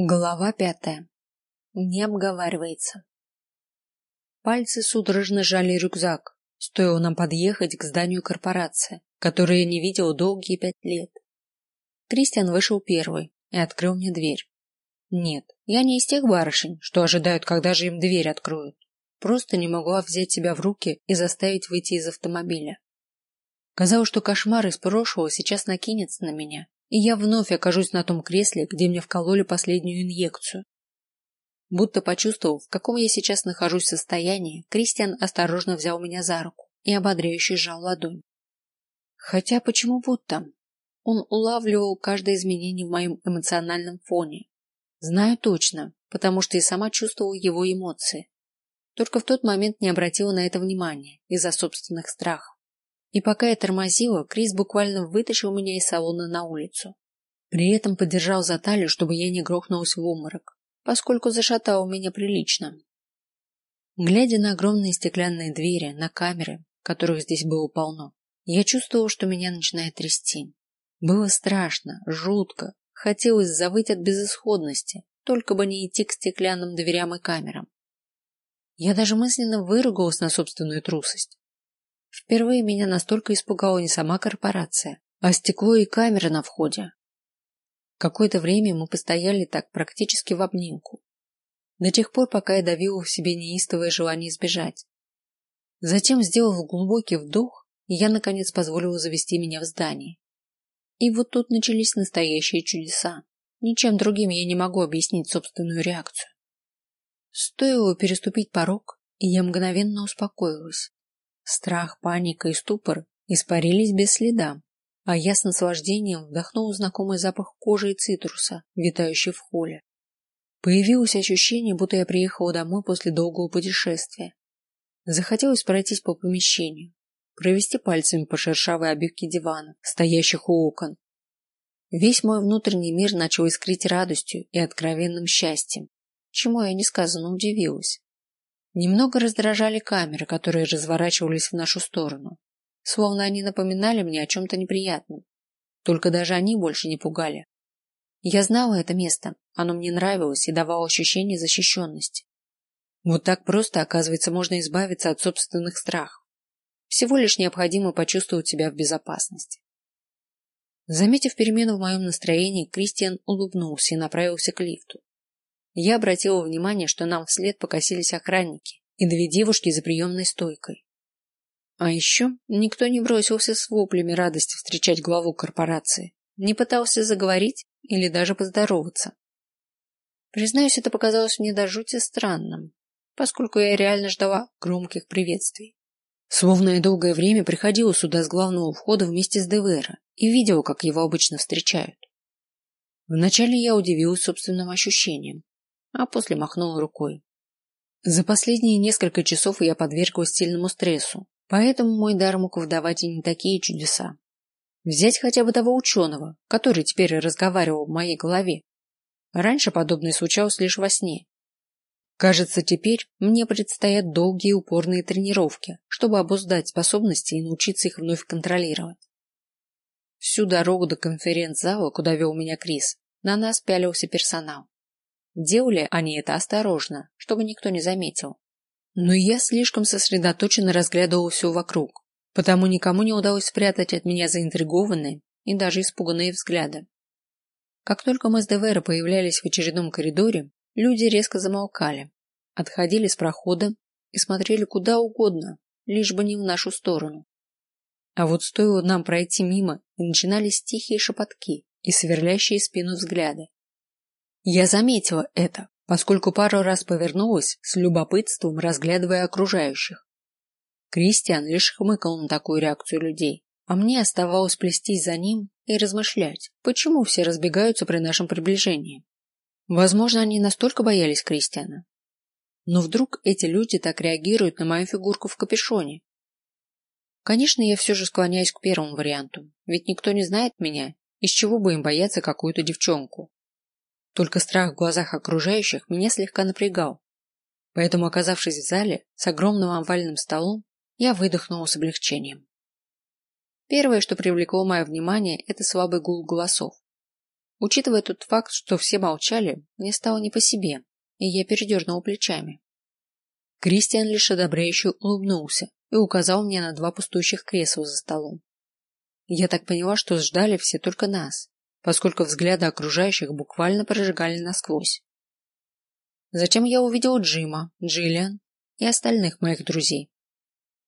Глава пятая. Не обговаривается. Пальцы судорожно сжали рюкзак, стоило нам подъехать к зданию корпорации, которое я не видел долгие пять лет. Кристиан вышел первый и открыл мне дверь. Нет, я не из тех барышень, что ожидают, когда же им дверь откроют. Просто не могла взять себя в руки и заставить выйти из автомобиля. Казалось, что кошмар из прошлого сейчас накинется на меня, и я вновь окажусь на том кресле, где мне вкололи последнюю инъекцию. Будто почувствовав, в каком я сейчас нахожусь состоянии, Кристиан осторожно взял меня за руку и ободряюще сжал ладонь. Хотя почему будто? Он улавливал каждое изменение в моем эмоциональном фоне. Знаю точно, потому что и сама чувствовала его эмоции. Только в тот момент не обратила на это внимания из-за собственных страхов. И пока я тормозила, Крис буквально вытащил меня из салона на улицу. При этом поддержал за талию, чтобы я не грохнулась в обморок, поскольку зашатал меня прилично. Глядя на огромные стеклянные двери, на камеры, которых здесь было полно, я чувствовала, что меня начинает трясти. Было страшно, жутко, хотелось завыть от безысходности, только бы не идти к стеклянным дверям и камерам. Я даже мысленно выругалась на собственную трусость. Впервые меня настолько испугала не сама корпорация, а стекло и камеры на входе. Какое-то время мы постояли так практически в обнимку, до тех пор, пока я давила в себе неистовое желание избежать. Затем, сделав глубокий вдох, я наконец позволила завести меня в здание. И вот тут начались настоящие чудеса. Ничем другим я не могу объяснить собственную реакцию. Стоило переступить порог, и я мгновенно успокоилась. Страх, паника и ступор испарились без следа, а я с наслаждением вдохнул знакомый запах кожи и цитруса, витающий в холле. Появилось ощущение, будто я приехала домой после долгого путешествия. Захотелось пройтись по помещению, провести пальцами по шершавой обивке дивана, стоящих у окон. Весь мой внутренний мир начал искрить радостью и откровенным счастьем, чему я несказанно удивилась. Немного раздражали камеры, которые разворачивались в нашу сторону, словно они напоминали мне о чем-то неприятном. Только даже они больше не пугали. Я знала это место, оно мне нравилось и давало ощущение защищенности. Вот так просто, оказывается, можно избавиться от собственных страхов. Всего лишь необходимо почувствовать себя в безопасности. Заметив перемену в моем настроении, Кристиан улыбнулся и направился к лифту. Я обратила внимание, что нам вслед покосились охранники и две девушки за приемной стойкой. А еще никто не бросился с воплями радости встречать главу корпорации, не пытался заговорить или даже поздороваться. Признаюсь, это показалось мне до жути странным, поскольку я реально ждала громких приветствий. Словно я долгое время приходила сюда с главного входа вместе с Девера и видела, как его обычно встречают. Вначале я удивилась собственным ощущениям, а после махнул рукой. За последние несколько часов я подверглась сильному стрессу, поэтому мой дар мог выдавать и не такие чудеса. Взять хотя бы того ученого, который теперь разговаривал в моей голове. Раньше подобное случалось лишь во сне. Кажется, теперь мне предстоят долгие упорные тренировки, чтобы обуздать способности и научиться их вновь контролировать. Всю дорогу до конференц-зала, куда вел меня Крис, на нас пялился персонал. Делали они это осторожно, чтобы никто не заметил. Но я слишком сосредоточенно разглядывал все вокруг, потому никому не удалось спрятать от меня заинтригованные и даже испуганные взгляды. Как только мы с Девера появлялись в очередном коридоре, люди резко замолкали, отходили с прохода и смотрели куда угодно, лишь бы не в нашу сторону. А вот стоило нам пройти мимо, и начинались тихие шепотки и сверлящие спину взгляды. Я заметила это, поскольку пару раз повернулась с любопытством, разглядывая окружающих. Кристиан лишь хмыкал на такую реакцию людей, а мне оставалось плестись за ним и размышлять, почему все разбегаются при нашем приближении. Возможно, они настолько боялись Кристиана. Но вдруг эти люди так реагируют на мою фигурку в капюшоне? Конечно, я все же склоняюсь к первому варианту, ведь никто не знает меня, из чего бы им бояться какую-то девчонку. Только страх в глазах окружающих меня слегка напрягал. Поэтому, оказавшись в зале с огромным овальным столом, я выдохнула с облегчением. Первое, что привлекло мое внимание, это слабый гул голосов. Учитывая тот факт, что все молчали, мне стало не по себе, и я передернула плечами. Кристиан лишь одобряюще улыбнулся и указал мне на два пустующих кресла за столом. Я так поняла, что ждали все только нас, поскольку взгляды окружающих буквально прожигали насквозь. Затем я увидел Джима, Джиллиан и остальных моих друзей.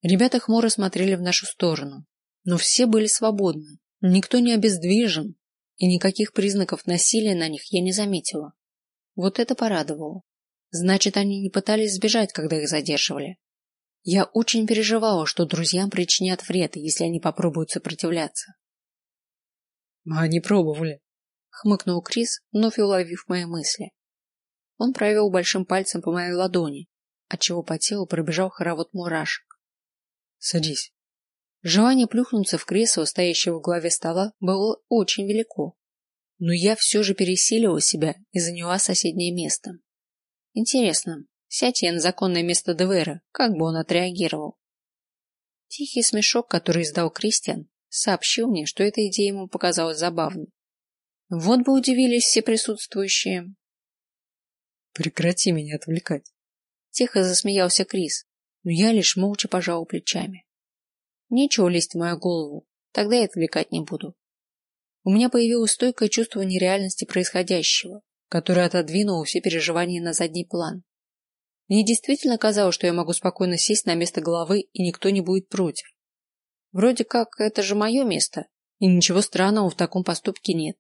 Ребята хмуро смотрели в нашу сторону, но все были свободны, никто не обездвижен, и никаких признаков насилия на них я не заметила. Вот это порадовало. Значит, они не пытались сбежать, когда их задерживали. Я очень переживала, что друзьям причинят вред, если они попробуют сопротивляться. Мы они пробовали, хмыкнул Крис, вновь уловив мои мысли. Он провел большим пальцем по моей ладони, отчего по телу пробежал хоровод мурашек. Садись. Желание плюхнуться в кресло, стоящее в главе стола, было очень велико, но я все же пересилила себя и заняла соседнее место. Интересно, сядь я на законное место Девера, как бы он отреагировал? Тихий смешок, который издал Кристиан, сообщил мне, что эта идея ему показалась забавной. Вот бы удивились все присутствующие. Прекрати меня отвлекать. Тихо засмеялся Крис, но я лишь молча пожал плечами. Нечего лезть в мою голову, тогда я отвлекать не буду. У меня появилось стойкое чувство нереальности происходящего, которое отодвинуло все переживания на задний план. Мне действительно казалось, что я могу спокойно сесть на место главы и никто не будет против. Вроде как это же мое место, и ничего странного в таком поступке нет.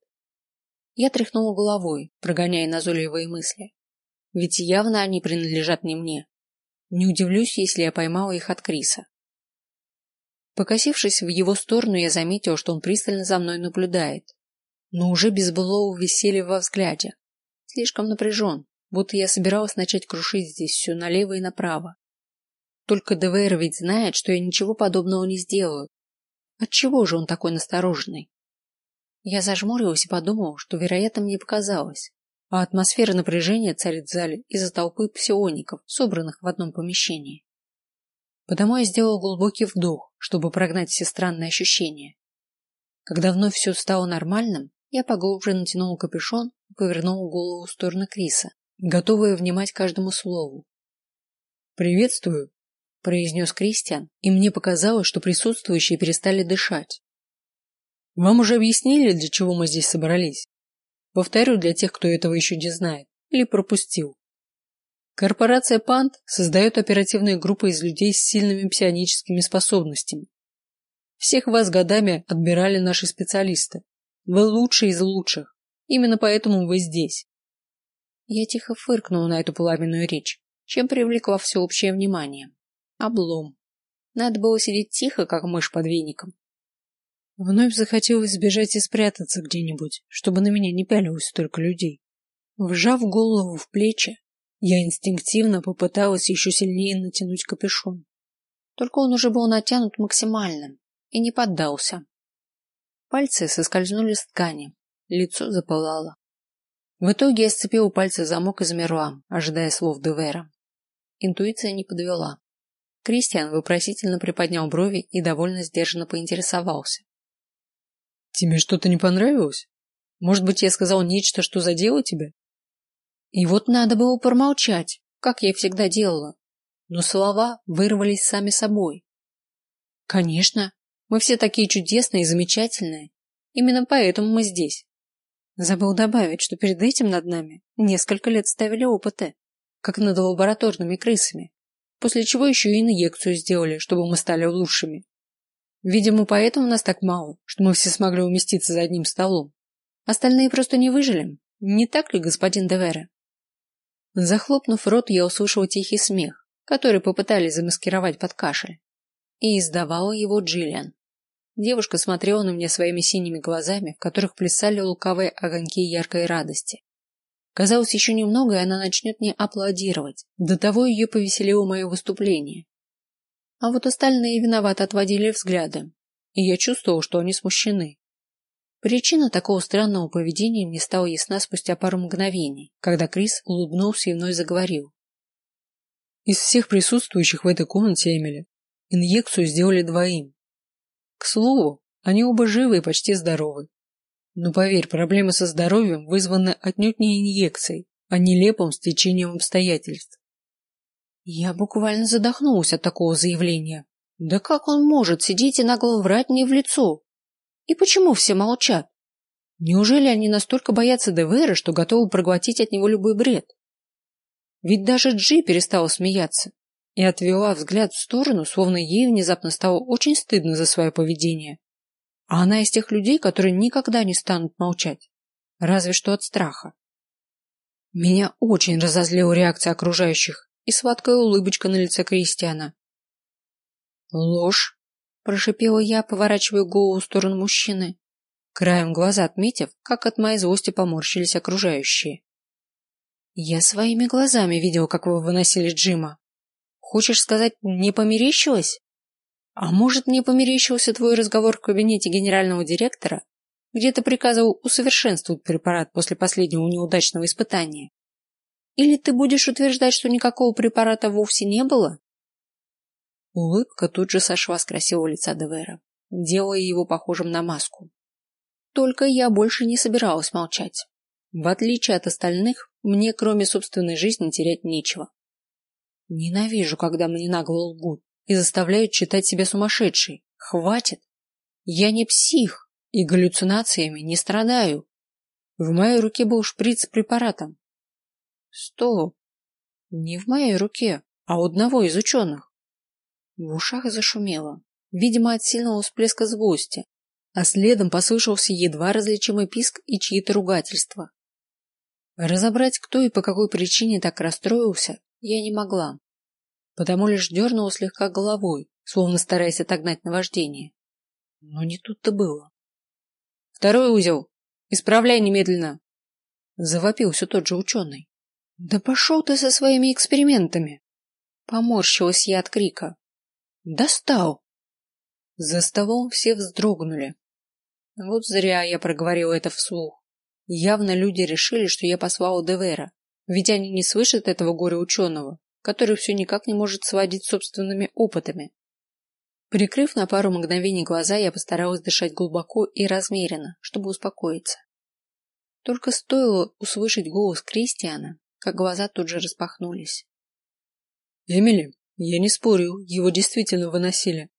Я тряхнула головой, прогоняя назойливые мысли. Ведь явно они принадлежат не мне. Не удивлюсь, если я поймала их от Криса. Покосившись в его сторону, я заметил, что он пристально за мной наблюдает, но уже без былого веселья во взгляде. Слишком напряжен, будто я собиралась начать крушить здесь все налево и направо. Только ДВР ведь знает, что я ничего подобного не сделаю. Отчего же он такой настороженный? Я зажмурилась и подумал, что, вероятно, мне показалось а атмосфера напряжения царит в зале из-за толпы псиоников, собранных в одном помещении. Потому я сделал глубокий вдох, чтобы прогнать все странные ощущения. Когда вновь все стало нормальным, я поглубже натянул капюшон и повернул голову в сторону Криса, готовая внимать каждому слову. Приветствую, произнес Кристиан, и мне показалось, что присутствующие перестали дышать. Вам уже объяснили, для чего мы здесь собрались? Повторю для тех, кто этого еще не знает или пропустил. Корпорация Пант создает оперативные группы из людей с сильными псионическими способностями. Всех вас годами отбирали наши специалисты. Вы лучшие из лучших. Именно поэтому вы здесь. Я тихо фыркнула на эту пламенную речь, чем привлекла всеобщее внимание. Облом. Надо было сидеть тихо, как мышь под веником, Вновь захотелось сбежать и спрятаться где-нибудь, чтобы на меня не пялилось столько людей. Вжав голову в плечи, я инстинктивно попыталась еще сильнее натянуть капюшон. Только он уже был натянут максимально и не поддался. Пальцы соскользнули с ткани, лицо запылало. В итоге я сцепила пальцы в замок и замерла, ожидая слов Девера. Интуиция не подвела. Кристиан вопросительно приподнял брови и довольно сдержанно поинтересовался: Тебе что-то не понравилось? Может быть, я сказал нечто, что задело тебя? И вот надо было промолчать, как я всегда делала. Но слова вырвались сами собой. Конечно, мы все такие чудесные и замечательные. Именно поэтому мы здесь. Забыл добавить, что перед этим над нами несколько лет ставили опыты, как над лабораторными крысами, после чего еще и инъекцию сделали, чтобы мы стали лучшими. Видимо, поэтому нас так мало, что мы все смогли уместиться за одним столом. Остальные просто не выжили. Не так ли, господин Девера? Захлопнув рот, я услышала тихий смех, который попытались замаскировать под кашель, и издавала его Джиллиан. Девушка смотрела на меня своими синими глазами, в которых плясали лукавые огоньки яркой радости. Казалось, еще немного, и она начнет мне аплодировать. До того ее повеселило мое выступление. А вот остальные виновато отводили взгляды, и я чувствовал, что они смущены. Причина такого странного поведения мне стала ясна спустя пару мгновений, когда Крис улыбнулся и вновь заговорил. Из всех присутствующих в этой комнате Эмили инъекцию сделали двоим. К слову, они оба живы и почти здоровы. Но поверь, проблемы со здоровьем вызваны отнюдь не инъекцией, а нелепым стечением обстоятельств. Я буквально задохнулась от такого заявления. Да как он может сидеть и нагло врать мне в лицо? И почему все молчат? Неужели они настолько боятся Девера, что готовы проглотить от него любой бред? Ведь даже Джи перестала смеяться и отвела взгляд в сторону, словно ей внезапно стало очень стыдно за свое поведение. А она из тех людей, которые никогда не станут молчать, разве что от страха. Меня очень разозлила реакция окружающих и сладкая улыбочка на лице Кристиана. Ложь, прошипела я, поворачивая голову в сторону мужчины, краем глаза отметив, как от моей злости поморщились окружающие. Я своими глазами видел, как вы выносили Джима. Хочешь сказать, не померещилось? А может, мне померещился твой разговор в кабинете генерального директора, где ты приказывал усовершенствовать препарат после последнего неудачного испытания? Или ты будешь утверждать, что никакого препарата вовсе не было? Улыбка тут же сошла с красивого лица Девера, делая его похожим на маску. Только я больше не собиралась молчать. В отличие от остальных, мне кроме собственной жизни терять нечего. Ненавижу, когда мне нагло лгут и заставляют считать себя сумасшедшей. Хватит. Я не псих и галлюцинациями не страдаю. В моей руке был шприц с препаратом. Стоп. Не в моей руке, а у одного из ученых. В ушах зашумело, видимо, от сильного всплеска злости, а следом послышался едва различимый писк и чьи-то ругательства. Разобрать, кто и по какой причине так расстроился, я не могла потому лишь дернула слегка головой, словно стараясь отогнать наваждение. Но не тут-то было. Второй узел. Исправляй немедленно. Завопил все тот же ученый. Да пошел ты со своими экспериментами. Поморщилась я от крика. Достал. За столом все вздрогнули. Вот зря я проговорила это вслух. Явно люди решили, что я послала Девера, ведь они не слышат этого горя ученого который все никак не может сводить собственными опытами. Прикрыв на пару мгновений глаза, я постаралась дышать глубоко и размеренно, чтобы успокоиться. Только стоило услышать голос Кристиана, как глаза тут же распахнулись. Эмили, я не спорю, его действительно выносили.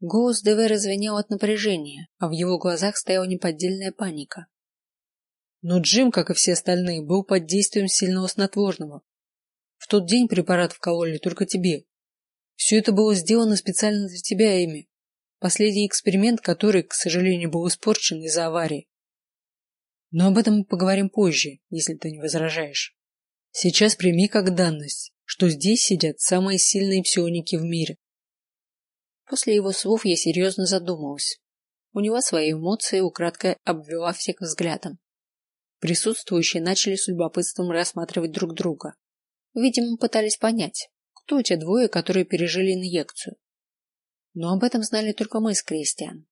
Голос Девера звенел от напряжения, а в его глазах стояла неподдельная паника. Но Джим, как и все остальные, был под действием сильного снотворного, в тот день препарат вкололи только тебе. Все это было сделано специально для тебя, Эми. Последний эксперимент, который, к сожалению, был испорчен из-за аварии. Но об этом мы поговорим позже, если ты не возражаешь. Сейчас прими как данность, что здесь сидят самые сильные псионики в мире. После его слов я серьезно задумалась. У него свои эмоции украдкой обвела всех взглядом. Присутствующие начали с любопытством рассматривать друг друга. Видимо, пытались понять, кто те двое, которые пережили инъекцию. Но об этом знали только мы с Кристиан.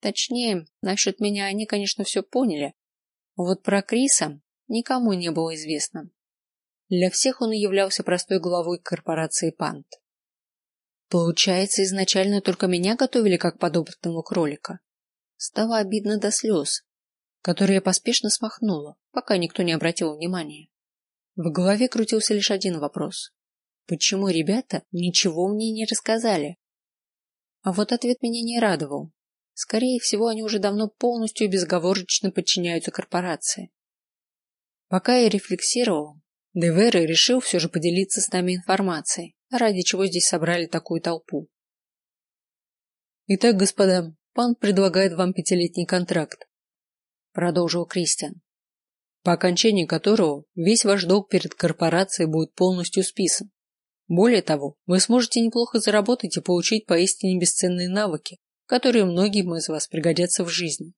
Точнее, насчет меня они, конечно, все поняли. Вот про Криса никому не было известно. Для всех он являлся простой главой корпорации Пант. Получается, изначально только меня готовили как подопытного кролика. Стало обидно до слез, которые я поспешно смахнула, пока никто не обратил внимания. В голове крутился лишь один вопрос: почему ребята ничего мне не рассказали? А вот ответ меня не радовал. Скорее всего, они уже давно полностью и безоговорочно подчиняются корпорации. Пока я рефлексировал, Деверы решил все же поделиться с нами информацией, ради чего здесь собрали такую толпу. Итак, господа, пан предлагает вам пятилетний контракт, продолжил Кристиан по окончании которого весь ваш долг перед корпорацией будет полностью списан. Более того, вы сможете неплохо заработать и получить поистине бесценные навыки, которые многим из вас пригодятся в жизни.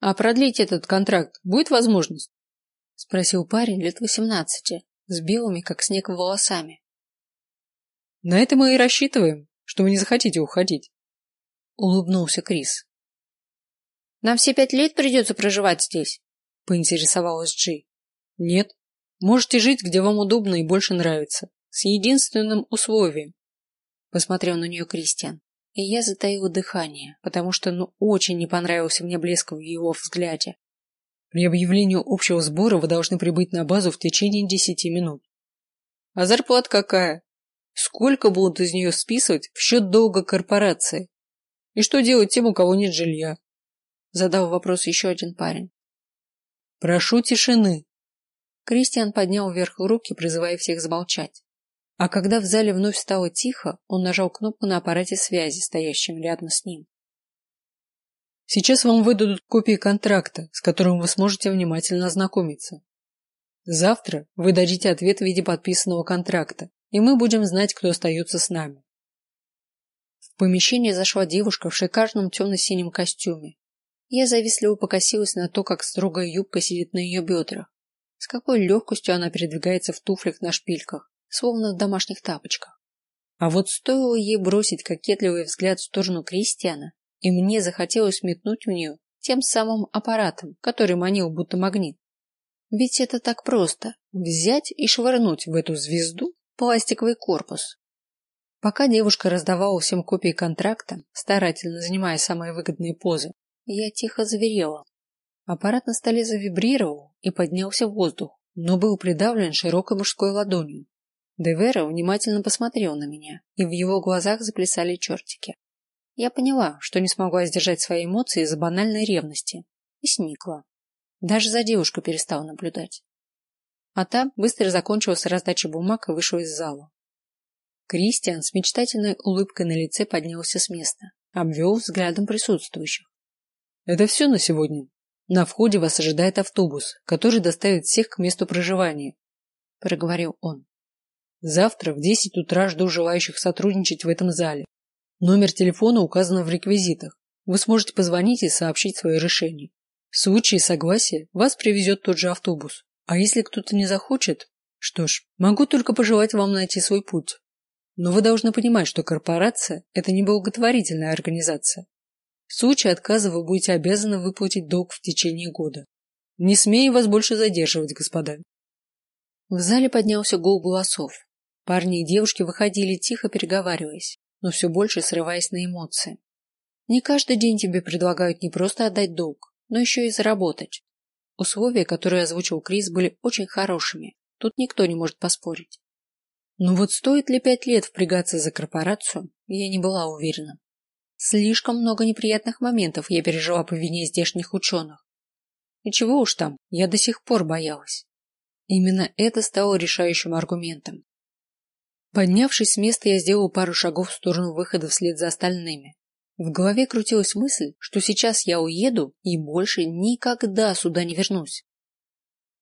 А продлить этот контракт будет возможность? спросил парень лет восемнадцати, с белыми как снег волосами. На это мы и рассчитываем, что вы не захотите уходить. Улыбнулся Крис. Нам все пять лет придется проживать здесь поинтересовалась Джи. Нет, можете жить, где вам удобно и больше нравится, с единственным условием. Посмотрел на нее Кристиан. и я затаила дыхание, потому что ну очень не понравился мне блеск в его взгляде. При объявлении общего сбора вы должны прибыть на базу в течение десяти минут. А зарплата какая? Сколько будут из нее списывать в счет долга корпорации? И что делать тем, у кого нет жилья? Задал вопрос еще один парень. Прошу тишины. Кристиан поднял вверх руки, призывая всех замолчать. А когда в зале вновь стало тихо, он нажал кнопку на аппарате связи, стоящем рядом с ним. Сейчас вам выдадут копии контракта, с которым вы сможете внимательно ознакомиться. Завтра вы дадите ответ в виде подписанного контракта, и мы будем знать, кто остается с нами. В помещение зашла девушка в шикарном темно-синем костюме. Я завистливо покосилась на то, как строгая юбка сидит на ее бедрах, с какой легкостью она передвигается в туфлях на шпильках, словно в домашних тапочках. А вот стоило ей бросить кокетливый взгляд в сторону Кристиана, и мне захотелось метнуть в нее тем самым аппаратом, который манил будто магнит. Ведь это так просто – взять и швырнуть в эту звезду пластиковый корпус, Пока девушка раздавала всем копии контракта, старательно занимая самые выгодные позы, я тихо заверела. Аппарат на столе завибрировал и поднялся в воздух, но был придавлен широкой мужской ладонью. Девера внимательно посмотрел на меня, и в его глазах заплясали чертики. Я поняла, что не смогла сдержать свои эмоции из-за банальной ревности, и сникла. Даже за девушку перестала наблюдать. А та быстро закончила с раздачей бумаг и вышла из зала. Кристиан с мечтательной улыбкой на лице поднялся с места, обвел взглядом присутствующих. Это все на сегодня. На входе вас ожидает автобус, который доставит всех к месту проживания, проговорил он. Завтра в десять утра жду желающих сотрудничать в этом зале. Номер телефона указан в реквизитах. Вы сможете позвонить и сообщить свое решение. В случае согласия вас привезет тот же автобус. А если кто-то не захочет, что ж, могу только пожелать вам найти свой путь. Но вы должны понимать, что корпорация – это не благотворительная организация. В случае отказа вы будете обязаны выплатить долг в течение года. Не смею вас больше задерживать, господа. В зале поднялся гул голосов. Парни и девушки выходили тихо переговариваясь, но все больше срываясь на эмоции. Не каждый день тебе предлагают не просто отдать долг, но еще и заработать. Условия, которые озвучил Крис, были очень хорошими. Тут никто не может поспорить. Но вот стоит ли пять лет впрягаться за корпорацию, я не была уверена. Слишком много неприятных моментов я пережила по вине здешних ученых. И чего уж там, я до сих пор боялась. Именно это стало решающим аргументом. Поднявшись с места, я сделала пару шагов в сторону выхода вслед за остальными. В голове крутилась мысль, что сейчас я уеду и больше никогда сюда не вернусь.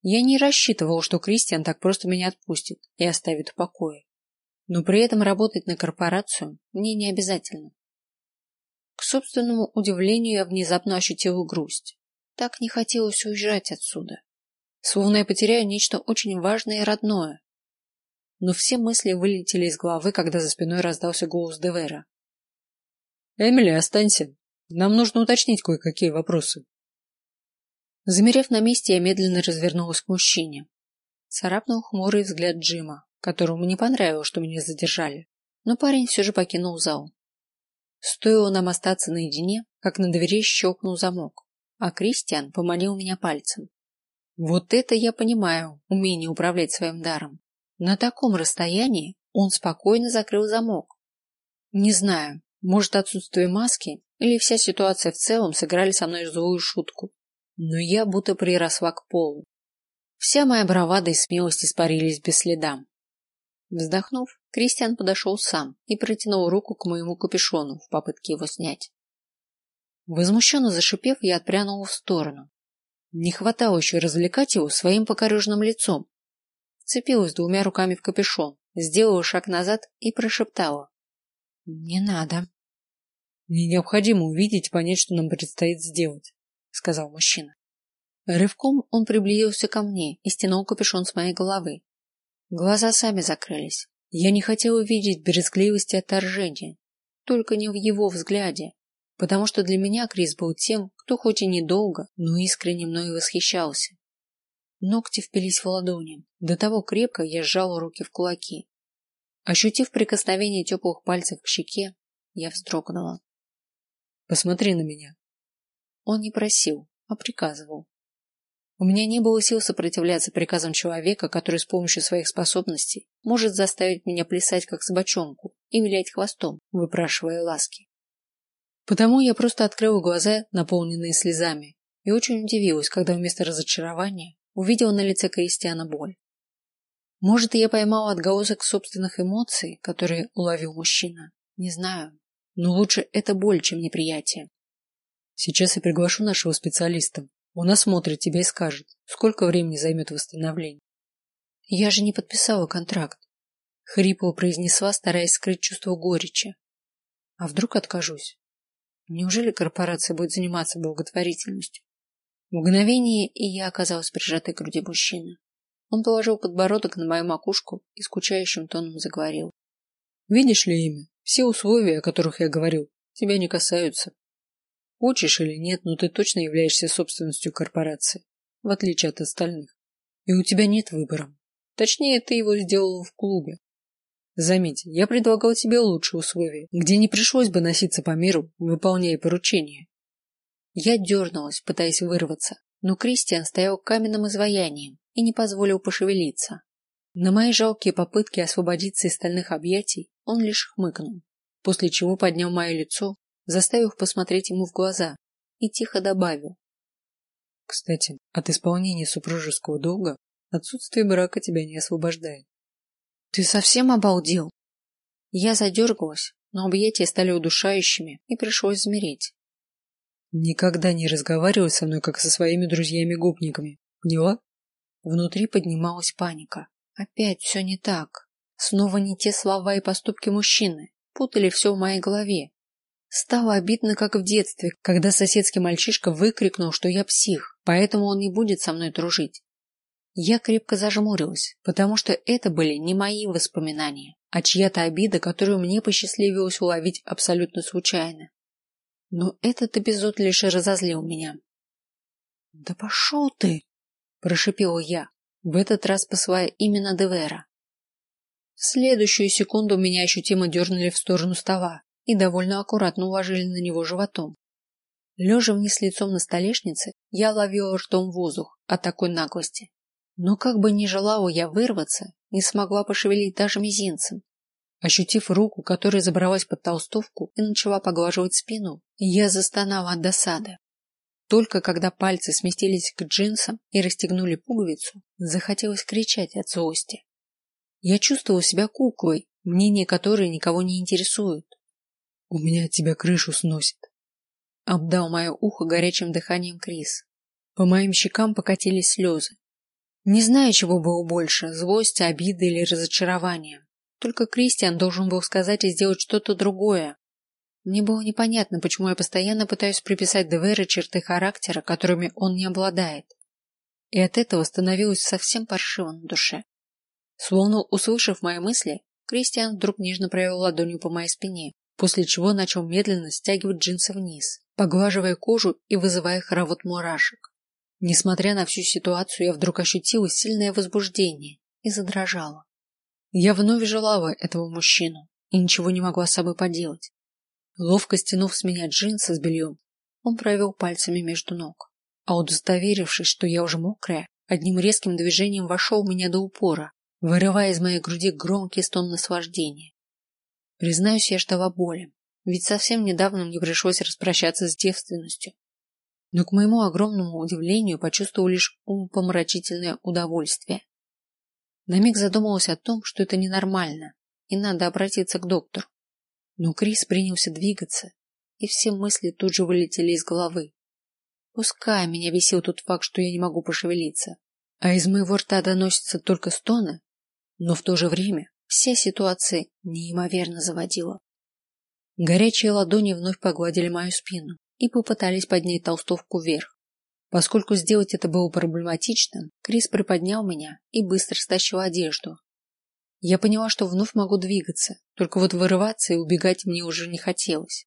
Я не рассчитывал, что Кристиан так просто меня отпустит и оставит в покое. Но при этом работать на корпорацию мне не обязательно. К собственному удивлению я внезапно ощутила грусть. Так не хотелось уезжать отсюда. Словно я потеряю нечто очень важное и родное. Но все мысли вылетели из головы, когда за спиной раздался голос Девера. Эмили, останься. Нам нужно уточнить кое-какие вопросы. Замерев на месте, я медленно развернулась к мужчине. Царапнул хмурый взгляд Джима, которому не понравилось, что меня задержали, но парень все же покинул зал. Стоило нам остаться наедине, как на двери щелкнул замок, а Кристиан поманил меня пальцем. Вот это я понимаю, умение управлять своим даром. На таком расстоянии он спокойно закрыл замок. Не знаю, может отсутствие маски или вся ситуация в целом сыграли со мной злую шутку но я будто приросла к полу. Вся моя бравада и смелость испарились без следа. Вздохнув, Кристиан подошел сам и протянул руку к моему капюшону в попытке его снять. Возмущенно зашипев, я отпрянула в сторону. Не хватало еще развлекать его своим покорежным лицом. Цепилась двумя руками в капюшон, сделала шаг назад и прошептала: "Не надо". Мне необходимо увидеть и понять, что нам предстоит сделать сказал мужчина. Рывком он приблизился ко мне и стянул капюшон с моей головы. Глаза сами закрылись. Я не хотела видеть брезгливости отторжения, только не в его взгляде, потому что для меня Крис был тем, кто хоть и недолго, но искренне мною восхищался. Ногти впились в ладони, до того крепко я сжала руки в кулаки. Ощутив прикосновение теплых пальцев к щеке, Я вздрогнула. Посмотри на меня. Он не просил, а приказывал. У меня не было сил сопротивляться приказам человека, который с помощью своих способностей может заставить меня плясать как собачонку и вилять хвостом, выпрашивая ласки. Потому я просто открыла глаза, наполненные слезами, и очень удивилась, когда вместо разочарования увидела на лице Кристиана боль. Может, я поймала отголосок собственных эмоций, которые уловил мужчина. Не знаю, но лучше это боль, чем неприятие. Сейчас я приглашу нашего специалиста, он осмотрит тебя и скажет, сколько времени займет восстановление. Я же не подписала контракт. Хрипло произнесла, стараясь скрыть чувство горечи. А вдруг откажусь? Неужели корпорация будет заниматься благотворительностью? В мгновение и я оказалась прижатой к груди мужчины. Он положил подбородок на мою макушку и скучающим тоном заговорил: "Видишь ли имя? Все условия, о которых я говорил, тебя не касаются. Хочешь или нет, но ты точно являешься собственностью корпорации, в отличие от остальных. И у тебя нет выбора. Точнее, ты его сделал в клубе. Заметь, я предлагал тебе лучшие условия, где не пришлось бы носиться по миру, выполняя поручения. Я дернулась, пытаясь вырваться, но Кристиан стоял каменным изваянием и не позволил пошевелиться. На мои жалкие попытки освободиться из стальных объятий он лишь хмыкнул, после чего поднял мое лицо заставив посмотреть ему в глаза, и тихо добавил: "Кстати, от исполнения супружеского долга отсутствие брака тебя не освобождает". "Ты совсем обалдел?" Я задергалась, но объятия стали удушающими, и пришлось замереть. Никогда не разговаривай со мной как со своими друзьями-гопниками. Поняла? Внутри поднималась паника. Опять все не так. Снова не те слова и поступки мужчины. Путали все в моей голове. Стало обидно, как в детстве, когда соседский мальчишка выкрикнул, что я псих, поэтому он не будет со мной дружить. Я крепко зажмурилась, потому что это были не мои воспоминания, а чья-то обида, которую мне посчастливилось уловить абсолютно случайно. Но этот эпизод лишь разозлил меня. Да пошел ты, прошипела я, в этот раз посылая именно Девера. В следующую секунду меня ощутимо дернули в сторону стола, и довольно аккуратно уложили на него животом. Лежа вниз лицом на столешнице, я ловила ртом воздух от такой наглости. Но как бы ни желала я вырваться, не смогла пошевелить даже мизинцем. Ощутив руку, которая забралась под толстовку и начала поглаживать спину, я застонала от досады. Только когда пальцы сместились к джинсам и расстегнули пуговицу, захотелось кричать от злости. Я чувствовала себя куклой, мнение которой никого не интересует. У меня от тебя крышу сносит. Обдал мое ухо горячим дыханием Крис. По моим щекам покатились слезы. Не знаю, чего было больше: злости, обиды или разочарования. Только Кристиан должен был сказать и сделать что-то другое. Мне было непонятно, почему я постоянно пытаюсь приписать Девере черты характера, которыми он не обладает. И от этого становилось совсем паршиво на душе. Словно услышав мои мысли, Кристиан вдруг нежно провел ладонью по моей спине, после чего начал медленно стягивать джинсы вниз, поглаживая кожу и вызывая хоровод мурашек. Несмотря на всю ситуацию, я вдруг ощутила сильное возбуждение и задрожала. Я вновь желала этого мужчину и ничего не могла с собой поделать. Ловко стянув с меня джинсы с бельем, он провел пальцами между ног, а удостоверившись, что я уже мокрая, одним резким движением вошел в меня до упора, вырывая из моей груди громкий стон наслаждения. Признаюсь, я ждала боли, ведь совсем недавно мне пришлось распрощаться с девственностью. Но к моему огромному удивлению почувствовал лишь умопомрачительное удовольствие. На миг задумалась о том, что это ненормально, и надо обратиться к доктору. Но Крис принялся двигаться, и все мысли тут же вылетели из головы. Пускай меня бесил тот факт, что я не могу пошевелиться, а из моего рта доносятся только стоны, но в то же время Вся ситуация неимоверно заводила. Горячие ладони вновь погладили мою спину и попытались поднять толстовку вверх. Поскольку сделать это было проблематично, Крис приподнял меня и быстро стащил одежду. Я поняла, что вновь могу двигаться, только вот вырываться и убегать мне уже не хотелось.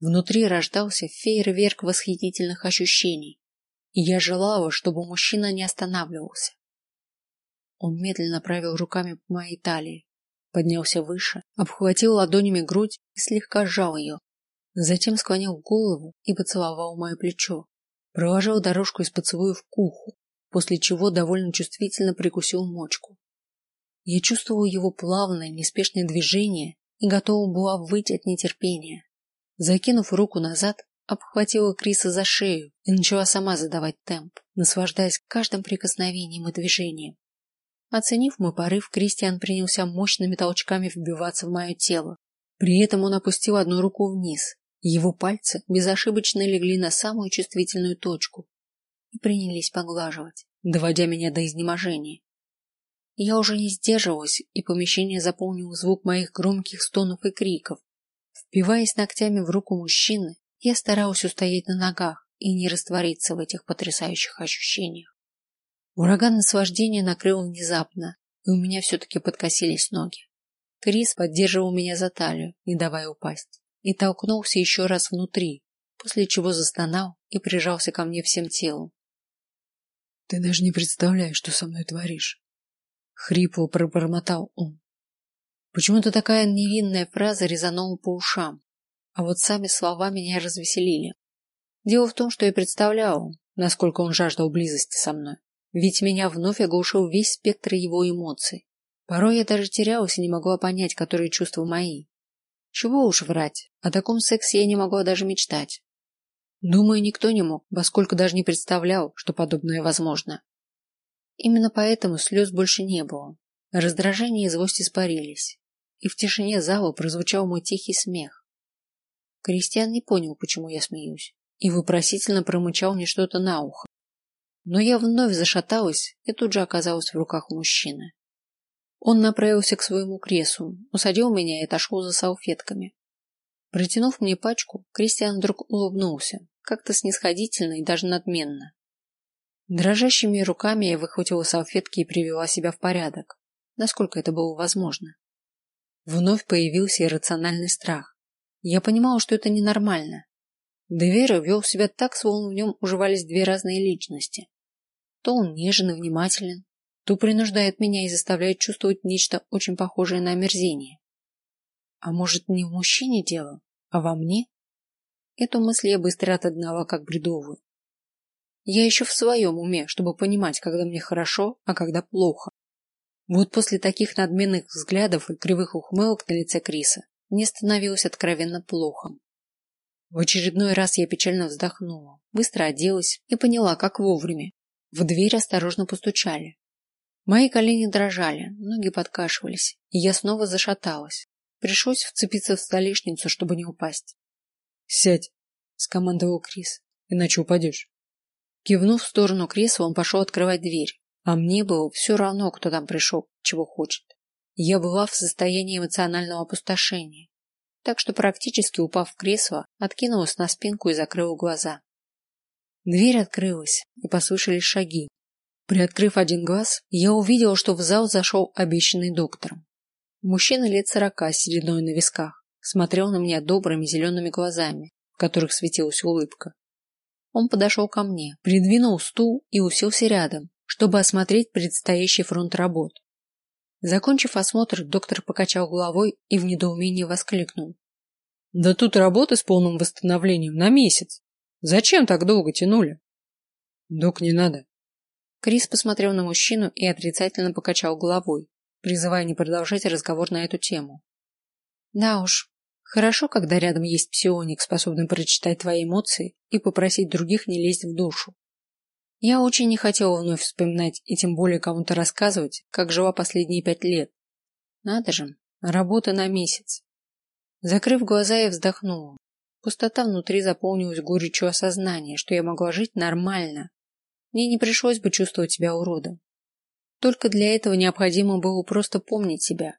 Внутри рождался фейерверк восхитительных ощущений, и я желала, чтобы мужчина не останавливался. Он медленно провел руками по моей талии, поднялся выше, обхватил ладонями грудь и слегка сжал ее. Затем склонил голову и поцеловал мое плечо. Проложил дорожку из поцелуев к уху, после чего довольно чувствительно прикусил мочку. Я чувствовал его плавное, неспешное движение и готова была выйти от нетерпения. Закинув руку назад, обхватила Криса за шею и начала сама задавать темп, наслаждаясь каждым прикосновением и движением. Оценив мой порыв, Кристиан принялся мощными толчками вбиваться в мое тело. При этом он опустил одну руку вниз. Его пальцы безошибочно легли на самую чувствительную точку и принялись поглаживать, доводя меня до изнеможения. Я уже не сдерживалась, и помещение заполнил звук моих громких стонов и криков. Впиваясь ногтями в руку мужчины, я старалась устоять на ногах и не раствориться в этих потрясающих ощущениях. Ураган наслаждения накрыл внезапно, и у меня все-таки подкосились ноги. Крис поддерживал меня за талию, не давая упасть, и толкнулся еще раз внутри, после чего застонал и прижался ко мне всем телом. Ты даже не представляешь, что со мной творишь. Хрипло пробормотал он. Почему-то такая невинная фраза резанула по ушам, а вот сами слова меня развеселили. Дело в том, что я представлял, насколько он жаждал близости со мной, ведь меня вновь оглушил весь спектр его эмоций. Порой я даже терялась и не могла понять, которые чувства мои. Чего уж врать, о таком сексе я не могла даже мечтать. Думаю, никто не мог, поскольку даже не представлял, что подобное возможно. Именно поэтому слез больше не было. Раздражение и злость испарились, и в тишине зала прозвучал мой тихий смех. Кристиан не понял, почему я смеюсь, и вопросительно промычал мне что-то на ухо. Но я вновь зашаталась и тут же оказалась в руках мужчины. Он направился к своему креслу, усадил меня и отошел за салфетками. Протянув мне пачку, Кристиан вдруг улыбнулся, как-то снисходительно и даже надменно. Дрожащими руками я выхватила салфетки и привела себя в порядок, насколько это было возможно. Вновь появился иррациональный страх. Я понимала, что это ненормально. Девера вел себя так, словно в нем уживались две разные личности. То он нежен и внимателен, то принуждает меня и заставляет чувствовать нечто очень похожее на омерзение. А может, не в мужчине дело, а во мне? Эту мысль я быстро отогнала как бредовую. Я еще в своем уме, чтобы понимать, когда мне хорошо, а когда плохо. Вот после таких надменных взглядов и кривых ухмылок на лице Криса мне становилось откровенно плохо. В очередной раз я печально вздохнула, быстро оделась и поняла, как вовремя. В дверь осторожно постучали. Мои колени дрожали, ноги подкашивались, и я снова зашаталась. Пришлось вцепиться в столешницу, чтобы не упасть. Сядь, скомандовал Крис, иначе упадешь. Кивнув в сторону кресла, он пошел открывать дверь, а мне было все равно, кто там пришел, чего хочет. Я была в состоянии эмоционального опустошения, так что практически упав в кресло, откинулась на спинку и закрыла глаза. Дверь открылась, и послышались шаги. Приоткрыв один глаз, я увидела, что в зал зашел обещанный доктором. Мужчина лет сорока с сединой на висках смотрел на меня добрыми зелеными глазами, в которых светилась улыбка. Он подошел ко мне, придвинул стул и уселся рядом, чтобы осмотреть предстоящий фронт работ. Закончив осмотр, доктор покачал головой и в недоумении воскликнул: "Да тут работы с полным восстановлением на месяц. Зачем так долго тянули?" "Док, не надо". Крис посмотрел на мужчину и отрицательно покачал головой, призывая не продолжать разговор на эту тему. Да уж, Хорошо, когда рядом есть псионик, способный прочитать твои эмоции и попросить других не лезть в душу. Я очень не хотела вновь вспоминать и тем более кому-то рассказывать, как жила последние пять лет. Надо же, работа на месяц. Закрыв глаза, я вздохнула. Пустота внутри заполнилась горечью осознания, что я могла жить нормально. Мне не пришлось бы чувствовать себя уродом. Только для этого необходимо было просто помнить себя,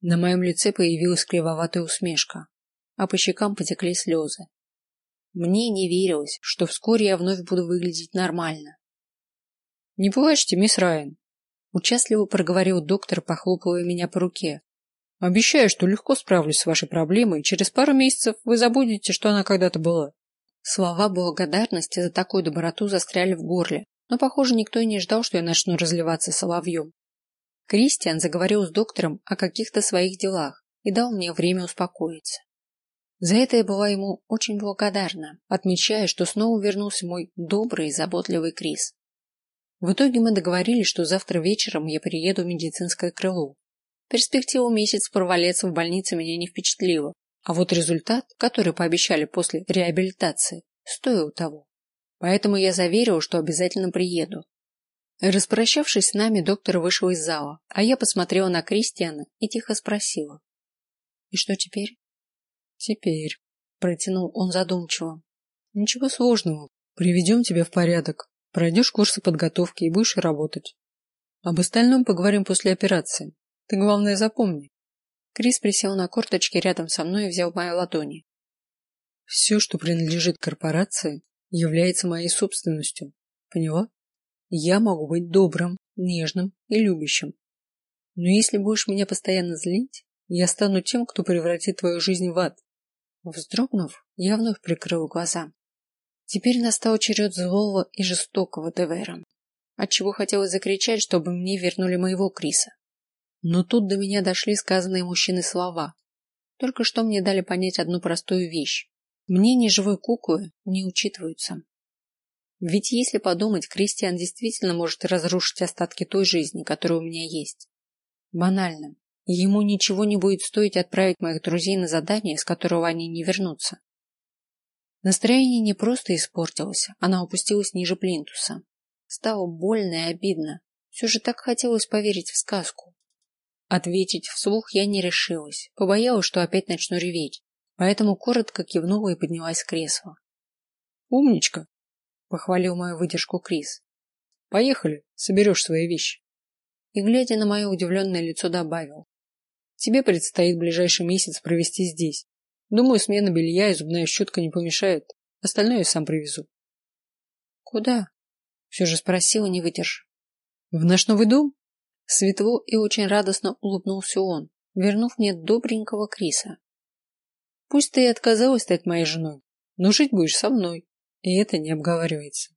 на моем лице появилась кривоватая усмешка, а по щекам потекли слезы. Мне не верилось, что вскоре я вновь буду выглядеть нормально. Не плачьте, мисс Райан, участливо проговорил доктор, похлопывая меня по руке. Обещаю, что легко справлюсь с вашей проблемой, и через пару месяцев вы забудете, что она когда-то была. Слова благодарности за такую доброту застряли в горле, но, похоже, никто и не ждал, что я начну разливаться соловьем. Кристиан заговорил с доктором о каких-то своих делах и дал мне время успокоиться. За это я была ему очень благодарна, отмечая, что снова вернулся мой добрый и заботливый Крис. В итоге мы договорились, что завтра вечером я приеду в медицинское крыло. Перспектива месяц проваляться в больнице меня не впечатлила, а вот результат, который пообещали после реабилитации, стоил того. Поэтому я заверил, что обязательно приеду. Распрощавшись с нами, доктор вышел из зала, а я посмотрела на Кристиана и тихо спросила: "И что теперь?" "Теперь", протянул он задумчиво. "Ничего сложного. Приведем тебя в порядок. Пройдешь курсы подготовки и будешь работать. Об остальном поговорим после операции. Ты главное запомни. Крис присел на корточки рядом со мной и взял мои ладони. Все, что принадлежит корпорации, является моей собственностью. Поняла? Я могу быть добрым, нежным и любящим. Но если будешь меня постоянно злить, я стану тем, кто превратит твою жизнь в ад. Вздрогнув, я вновь прикрыл глаза. Теперь настал черед злого и жестокого Девера, отчего хотелось закричать, чтобы мне вернули моего Криса. Но тут до меня дошли сказанные мужчины слова. Только что мне дали понять одну простую вещь: мнения живой куклы не учитываются. Ведь если подумать, Кристиан действительно может разрушить остатки той жизни, которая у меня есть. Банально. Ему ничего не будет стоить отправить моих друзей на задание, с которого они не вернутся. Настроение не просто испортилось, оно опустилось ниже плинтуса. Стало больно и обидно. Все же так хотелось поверить в сказку. Ответить вслух я не решилась, побоялась, что опять начну реветь, поэтому коротко кивнула и поднялась с кресла. Умничка, похвалил мою выдержку Крис. Поехали, соберешь свои вещи. И глядя на мое удивленное лицо, добавил: Тебе предстоит ближайший месяц провести здесь. Думаю, смена белья и зубная щетка не помешает. Остальное я сам привезу. Куда? Все же спросила, не выдержав. В наш новый дом? Светло и очень радостно улыбнулся он, вернув мне добренького Криса. Пусть ты и отказалась стать моей женой, но жить будешь со мной, и это не обговаривается.